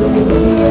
Música